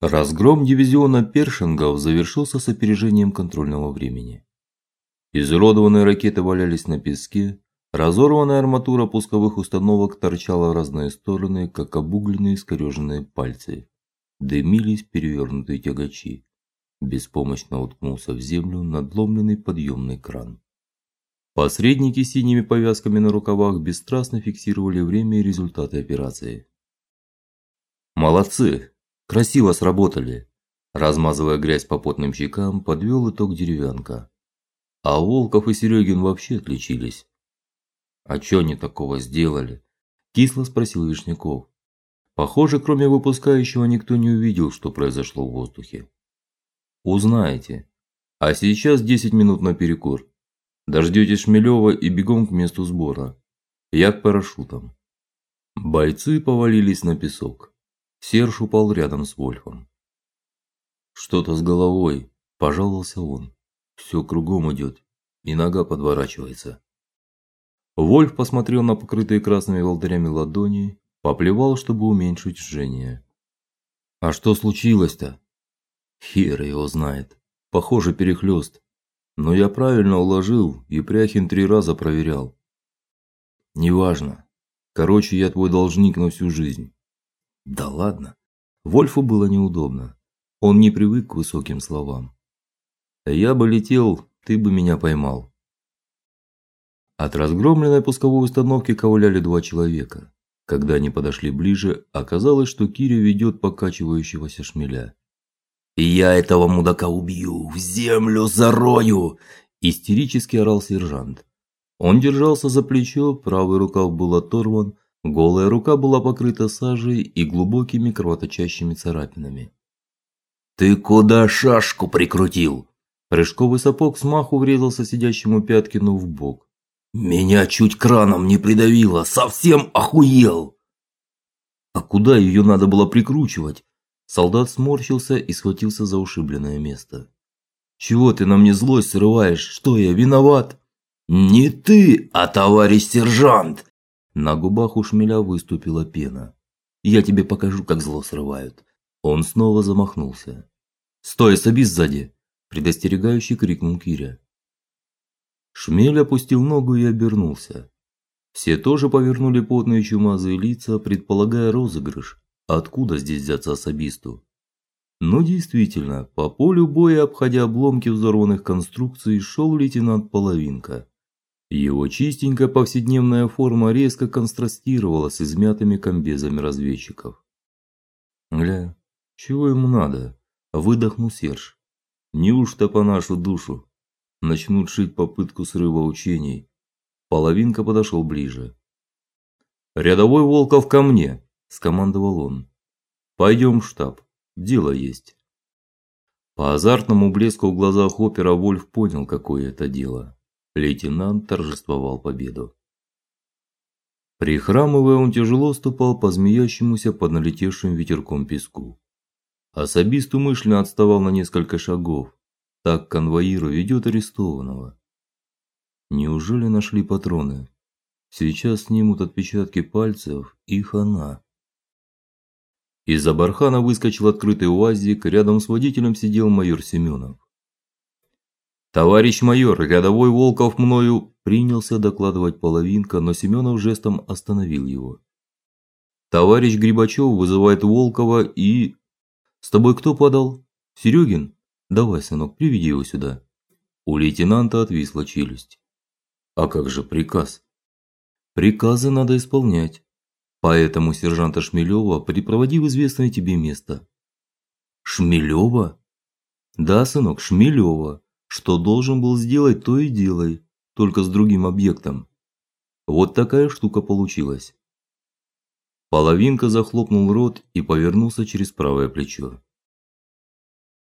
Разгром дивизиона Першингов завершился с опережением контрольного времени. Изуродованные ракеты валялись на песке, разорванная арматура пусковых установок торчала в разные стороны, как обугленные искореженные пальцы. Дымились перевернутые тягачи. Беспомощно уткнулся в землю надломленный подъемный кран. Посредники с синими повязками на рукавах бесстрастно фиксировали время и результаты операции. Молодцы, Красиво сработали. Размазывая грязь по потным щекам, подвел итог деревянка. А Волков и Серегин вообще отличились. А что они такого сделали? кисло спросил Вишняков. Похоже, кроме выпускающего никто не увидел, что произошло в воздухе. Узнаете. А сейчас 10 минут на перекур. Дождетесь Шмелева и бегом к месту сбора. Я к парашютам. Бойцы повалились на песок. Серж упал рядом с Вольфом. Что-то с головой, пожаловался он. Все кругом идет, и нога подворачивается. Вольф посмотрел на покрытые красными волдырями ладони, поплевал, чтобы уменьшить жжение. А что случилось-то? Хер его знает. Похоже, перехлёст. Но я правильно уложил, и Пряхин три раза проверял. Неважно. Короче, я твой должник на всю жизнь. Да ладно. Вольфу было неудобно. Он не привык к высоким словам. Я бы летел, ты бы меня поймал. От разгромленной пусковой установки ковыляли два человека. Когда они подошли ближе, оказалось, что Киря ведет покачивающегося шмеля. "Я этого мудака убью, в землю зарою!" истерически орал сержант. Он держался за плечо, правый рукав был оторван, Голая рука была покрыта сажей и глубокими кровоточащими царапинами. Ты куда шашку прикрутил? Прыжковый сапог смаху врезался сидящему Пяткину в бок. Меня чуть краном не придавило, совсем охуел. А куда ее надо было прикручивать? Солдат сморщился и схватился за ушибленное место. Чего ты на мне злость срываешь? Что я виноват? Не ты, а товарищ сержант. На губах у шмеля выступила пена. Я тебе покажу, как зло срывают. Он снова замахнулся. "Стой, соби сзади", предостерегающе крикнул Киря. Шмель опустил ногу и обернулся. Все тоже повернули потные чумазые лица, предполагая розыгрыш. Откуда здесь взяться особисту? Но действительно, по полю боя, обходя обломки взорванных конструкций, шел лейтенант Половинка. Его чистенькая повседневная форма резко контрастировала с измятыми комбезами разведчиков. "Гля, чего ему надо?" выдохнул Серж. "Неужто по нашу душу начнут шить попытку срыва учений?" Половинка подошел ближе. "Рядовой Волков ко мне", скомандовал он. «Пойдем в штаб. Дело есть". По азартному блеску в глазах опера Вольф понял, какое это дело. Лейтенант торжествовал победу. Прихрамывая, он тяжело ступал по змеящемуся под налетевшим ветерком песку. Особист умышленно отставал на несколько шагов. Так конвоир ведет арестованного. Неужели нашли патроны? Сейчас снимут отпечатки пальцев и хана. Из-за бархана выскочил открытый УАЗик, рядом с водителем сидел майор Семенов. Товарищ майор, рядовой Волков мною принялся докладывать половинка, но Семенов жестом остановил его. Товарищ Грибачев вызывает Волкова и С тобой кто подал? Серегин? Давай, сынок, приведи его сюда. У лейтенанта отвисла челюсть. А как же приказ? Приказы надо исполнять. Поэтому сержанта Шмелева припроводи в известное тебе место. Шмелева? Да, сынок, Шмелева. Что должен был сделать, то и делай, только с другим объектом. Вот такая штука получилась. Половинка захлопнул рот и повернулся через правое плечо.